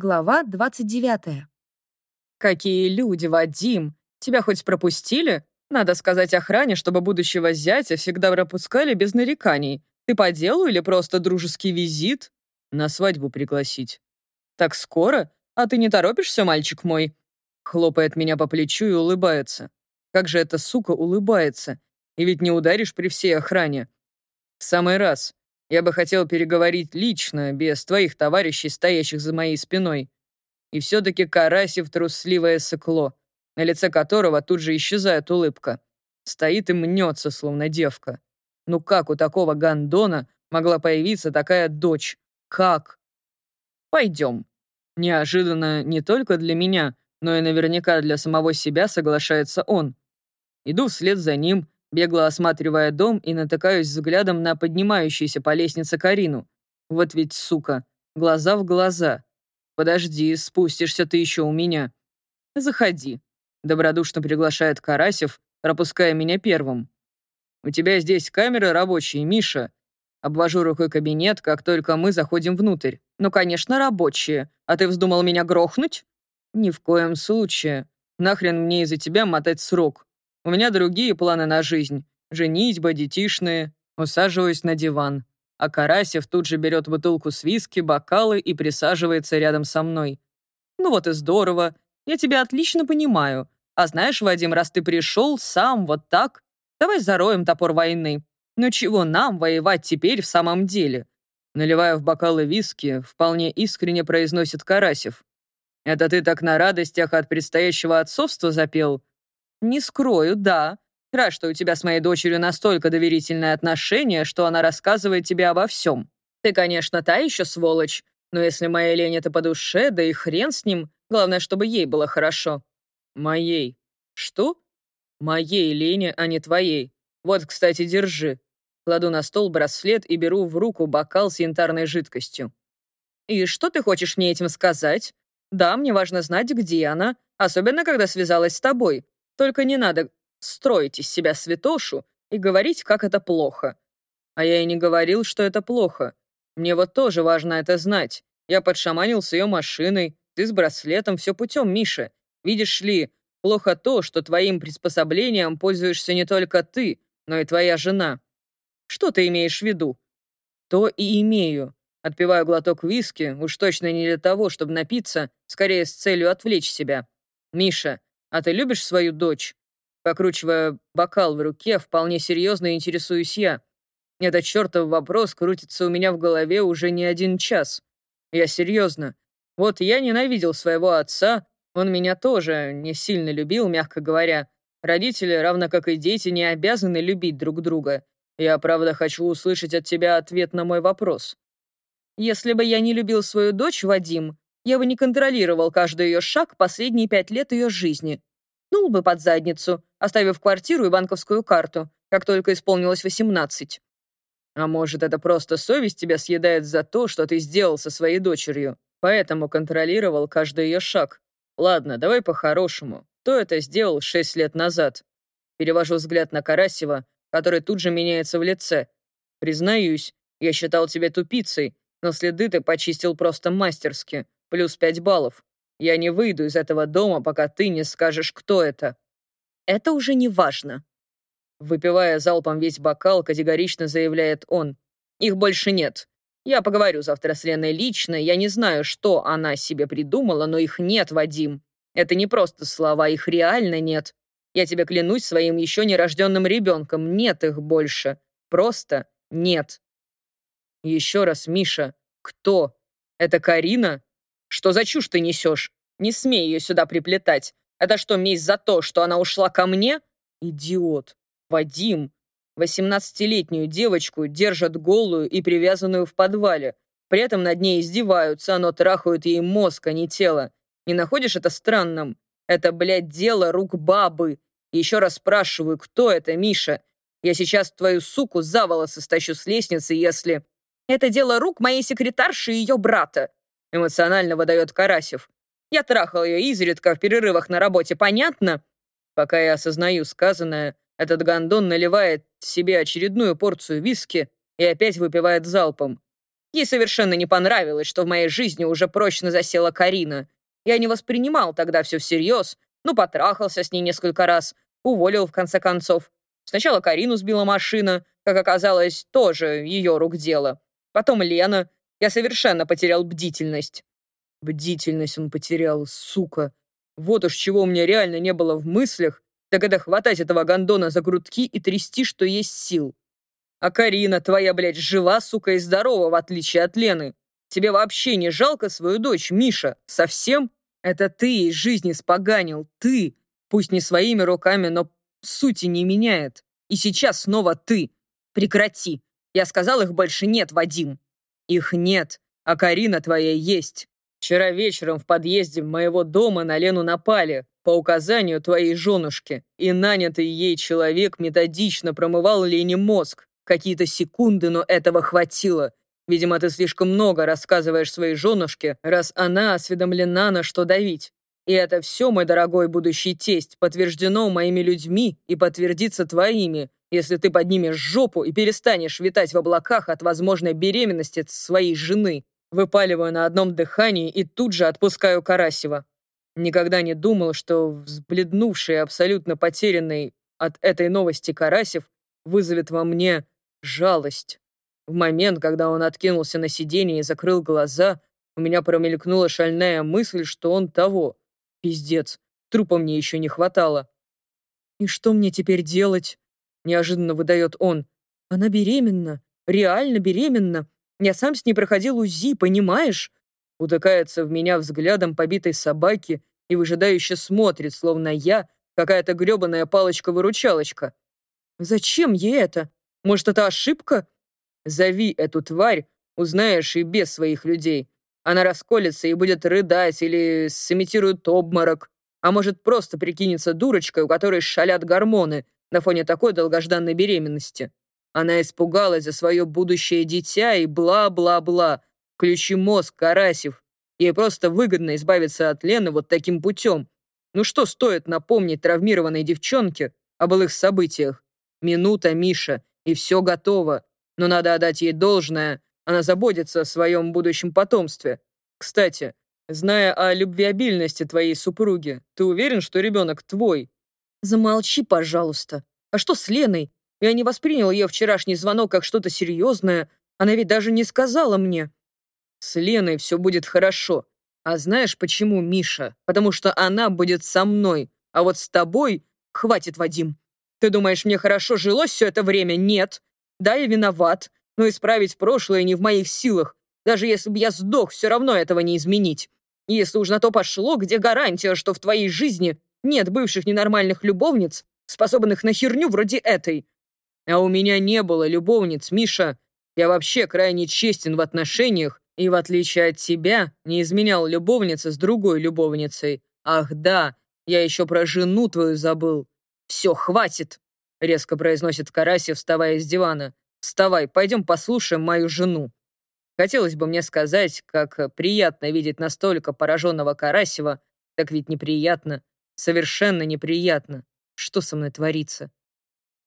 Глава 29. «Какие люди, Вадим! Тебя хоть пропустили? Надо сказать охране, чтобы будущего зятя всегда пропускали без нареканий. Ты по делу или просто дружеский визит? На свадьбу пригласить. Так скоро? А ты не торопишься, мальчик мой?» Хлопает меня по плечу и улыбается. Как же эта сука улыбается? И ведь не ударишь при всей охране. В самый раз. Я бы хотел переговорить лично, без твоих товарищей, стоящих за моей спиной. И все-таки Карасев трусливое сыкло, на лице которого тут же исчезает улыбка. Стоит и мнется, словно девка. Ну как у такого гандона могла появиться такая дочь? Как? Пойдем. Неожиданно не только для меня, но и наверняка для самого себя соглашается он. Иду вслед за ним, бегло осматривая дом и натыкаюсь взглядом на поднимающуюся по лестнице Карину. Вот ведь, сука, глаза в глаза. Подожди, спустишься ты еще у меня. Заходи. Добродушно приглашает Карасев, пропуская меня первым. У тебя здесь камеры рабочие, Миша. Обвожу рукой кабинет, как только мы заходим внутрь. Ну, конечно, рабочие. А ты вздумал меня грохнуть? Ни в коем случае. Нахрен мне из-за тебя мотать срок. У меня другие планы на жизнь. Женитьба, детишные. Усаживаюсь на диван. А Карасев тут же берет бутылку с виски, бокалы и присаживается рядом со мной. Ну вот и здорово. Я тебя отлично понимаю. А знаешь, Вадим, раз ты пришел сам вот так, давай зароем топор войны. Ну чего нам воевать теперь в самом деле? Наливая в бокалы виски, вполне искренне произносит Карасев. «Это ты так на радостях от предстоящего отцовства запел? «Не скрою, да. Рад, что у тебя с моей дочерью настолько доверительное отношение, что она рассказывает тебе обо всем. Ты, конечно, та еще сволочь, но если моя лень это по душе, да и хрен с ним, главное, чтобы ей было хорошо». «Моей». «Что?» «Моей лени, а не твоей. Вот, кстати, держи». Кладу на стол браслет и беру в руку бокал с янтарной жидкостью. «И что ты хочешь мне этим сказать? Да, мне важно знать, где она, особенно когда связалась с тобой. Только не надо строить из себя святошу и говорить, как это плохо. А я и не говорил, что это плохо. Мне вот тоже важно это знать. Я подшаманил с ее машиной, ты с браслетом, все путем, Миша. Видишь ли, плохо то, что твоим приспособлением пользуешься не только ты, но и твоя жена. Что ты имеешь в виду? То и имею. Отпиваю глоток виски, уж точно не для того, чтобы напиться, скорее с целью отвлечь себя. Миша, а ты любишь свою дочь?» Покручивая бокал в руке, вполне серьезно интересуюсь я. Этот чертов вопрос крутится у меня в голове уже не один час. Я серьезно. Вот я ненавидел своего отца, он меня тоже не сильно любил, мягко говоря. Родители, равно как и дети, не обязаны любить друг друга. Я, правда, хочу услышать от тебя ответ на мой вопрос. Если бы я не любил свою дочь, Вадим, я бы не контролировал каждый ее шаг последние пять лет ее жизни. Нул бы под задницу, оставив квартиру и банковскую карту, как только исполнилось 18. А может, это просто совесть тебя съедает за то, что ты сделал со своей дочерью, поэтому контролировал каждый ее шаг. Ладно, давай по-хорошему. Кто это сделал шесть лет назад? Перевожу взгляд на Карасева, который тут же меняется в лице. Признаюсь, я считал тебя тупицей, но следы ты почистил просто мастерски плюс пять баллов. Я не выйду из этого дома, пока ты не скажешь, кто это. Это уже не важно. Выпивая залпом весь бокал, категорично заявляет он. Их больше нет. Я поговорю завтра с Леной лично, я не знаю, что она себе придумала, но их нет, Вадим. Это не просто слова, их реально нет. Я тебе клянусь своим еще нерожденным ребенком, нет их больше. Просто нет. Еще раз, Миша, кто? Это Карина? Что за чушь ты несешь? Не смей ее сюда приплетать. Это что, месть за то, что она ушла ко мне? Идиот. Вадим. Восемнадцатилетнюю девочку держат голую и привязанную в подвале. При этом над ней издеваются, но трахают ей мозг, а не тело. Не находишь это странным? Это, блядь, дело рук бабы. Еще раз спрашиваю, кто это, Миша? Я сейчас твою суку за волосы стащу с лестницы, если... Это дело рук моей секретарши и ее брата. Эмоционально выдает Карасев. Я трахал ее изредка в перерывах на работе, понятно? Пока я осознаю сказанное, этот гондон наливает себе очередную порцию виски и опять выпивает залпом. Ей совершенно не понравилось, что в моей жизни уже прочно засела Карина. Я не воспринимал тогда все всерьез, ну, потрахался с ней несколько раз, уволил в конце концов. Сначала Карину сбила машина, как оказалось, тоже ее рук дело. Потом Лена. Я совершенно потерял бдительность. Бдительность он потерял, сука. Вот уж чего у меня реально не было в мыслях, так это хватать этого гондона за грудки и трясти, что есть сил. А Карина твоя, блядь, жива, сука, и здорова, в отличие от Лены. Тебе вообще не жалко свою дочь, Миша? Совсем? Это ты ей жизни споганил, ты. Пусть не своими руками, но сути не меняет. И сейчас снова ты. Прекрати. Я сказал, их больше нет, Вадим. Их нет, а Карина твоя есть. Вчера вечером в подъезде моего дома на Лену напали по указанию твоей женушки, и нанятый ей человек методично промывал Лене мозг. Какие-то секунды, но этого хватило. Видимо, ты слишком много рассказываешь своей женушке, раз она осведомлена, на что давить. И это все, мой дорогой будущий тесть, подтверждено моими людьми и подтвердится твоими, если ты поднимешь жопу и перестанешь витать в облаках от возможной беременности своей жены. Выпаливаю на одном дыхании и тут же отпускаю Карасева. Никогда не думал, что взбледнувший абсолютно потерянный от этой новости Карасев вызовет во мне жалость. В момент, когда он откинулся на сиденье и закрыл глаза, у меня промелькнула шальная мысль, что он того. Пиздец, трупа мне еще не хватало. «И что мне теперь делать?» Неожиданно выдает он. «Она беременна, реально беременна. Я сам с ней проходил УЗИ, понимаешь?» Утыкается в меня взглядом побитой собаки и выжидающе смотрит, словно я какая-то грёбаная палочка-выручалочка. «Зачем ей это? Может, это ошибка?» «Зови эту тварь, узнаешь и без своих людей. Она расколется и будет рыдать или сымитирует обморок. А может, просто прикинется дурочкой, у которой шалят гормоны на фоне такой долгожданной беременности. Она испугалась за свое будущее дитя и бла-бла-бла. Ключи мозг, Карасев. Ей просто выгодно избавиться от Лены вот таким путем. Ну что стоит напомнить травмированной девчонке о былых событиях? Минута, Миша, и все готово. Но надо отдать ей должное. Она заботится о своем будущем потомстве. Кстати, зная о любвеобильности твоей супруги, ты уверен, что ребенок твой? Замолчи, пожалуйста. А что с Леной? Я не воспринял ее вчерашний звонок как что-то серьезное. Она ведь даже не сказала мне. С Леной все будет хорошо. А знаешь почему, Миша? Потому что она будет со мной. А вот с тобой хватит, Вадим. Ты думаешь, мне хорошо жилось все это время? Нет. Да, я виноват. Но исправить прошлое не в моих силах. Даже если бы я сдох, все равно этого не изменить. Если уж на то пошло, где гарантия, что в твоей жизни нет бывших ненормальных любовниц, способных на херню вроде этой? А у меня не было любовниц, Миша. Я вообще крайне честен в отношениях и, в отличие от тебя, не изменял любовница с другой любовницей. Ах да, я еще про жену твою забыл. Все, хватит!» — резко произносит Карасев, вставая с дивана. «Вставай, пойдем послушаем мою жену». Хотелось бы мне сказать, как приятно видеть настолько пораженного Карасева, так ведь неприятно, совершенно неприятно. Что со мной творится?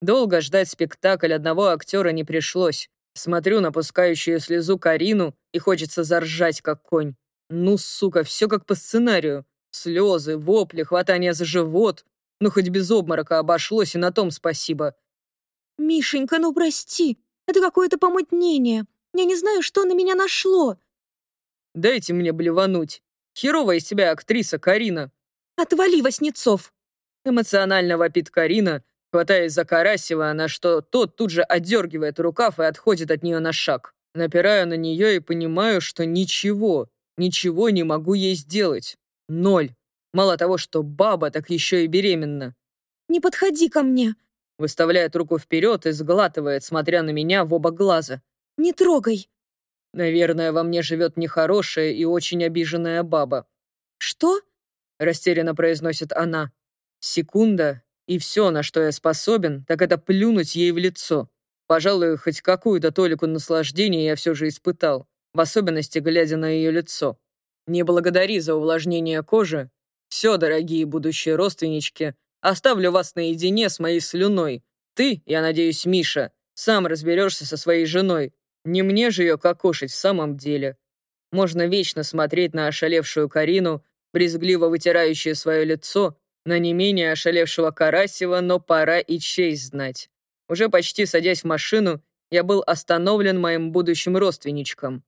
Долго ждать спектакль одного актера не пришлось. Смотрю на пускающую слезу Карину, и хочется заржать, как конь. Ну, сука, все как по сценарию. Слезы, вопли, хватание за живот. Ну, хоть без обморока обошлось, и на том спасибо. «Мишенька, ну прости, это какое-то помутнение. Я не знаю, что на меня нашло». «Дайте мне блевануть. Херовая из тебя актриса, Карина». «Отвали, Васнецов!» Эмоционально вопит Карина, Хватаясь за Карасева, на что тот тут же отдергивает рукав и отходит от нее на шаг. Напираю на нее и понимаю, что ничего, ничего не могу ей сделать. Ноль. Мало того, что баба, так еще и беременна. «Не подходи ко мне!» Выставляет руку вперед и сглатывает, смотря на меня в оба глаза. «Не трогай!» Наверное, во мне живет нехорошая и очень обиженная баба. «Что?» Растерянно произносит она. Секунда, и все, на что я способен, так это плюнуть ей в лицо. Пожалуй, хоть какую-то толику наслаждения я все же испытал, в особенности глядя на ее лицо. Не благодари за увлажнение кожи. Все, дорогие будущие родственнички, оставлю вас наедине с моей слюной. Ты, я надеюсь, Миша, сам разберешься со своей женой. Не мне же ее кокошить в самом деле. Можно вечно смотреть на ошалевшую Карину, брезгливо вытирающую свое лицо, на не менее ошалевшего Карасева, но пора и честь знать. Уже почти садясь в машину, я был остановлен моим будущим родственничком.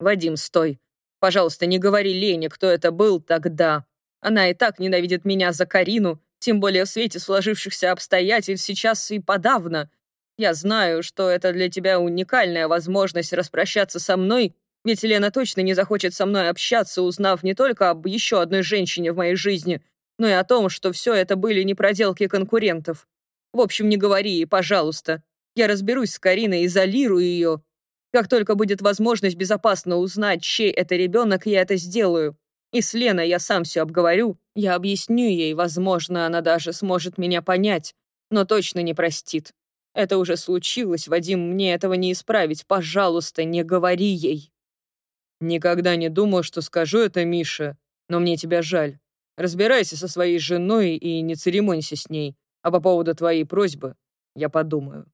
«Вадим, стой. Пожалуйста, не говори Лене, кто это был тогда. Она и так ненавидит меня за Карину, тем более в свете сложившихся обстоятельств сейчас и подавно. Я знаю, что это для тебя уникальная возможность распрощаться со мной, ведь Лена точно не захочет со мной общаться, узнав не только об еще одной женщине в моей жизни, но и о том, что все это были не проделки конкурентов. В общем, не говори ей, пожалуйста. Я разберусь с Кариной, изолирую ее. Как только будет возможность безопасно узнать, чей это ребенок, я это сделаю. И с Леной я сам все обговорю. Я объясню ей, возможно, она даже сможет меня понять, но точно не простит. Это уже случилось, Вадим, мне этого не исправить. Пожалуйста, не говори ей. Никогда не думал, что скажу это Мише, но мне тебя жаль. Разбирайся со своей женой и не церемонься с ней. А по поводу твоей просьбы я подумаю.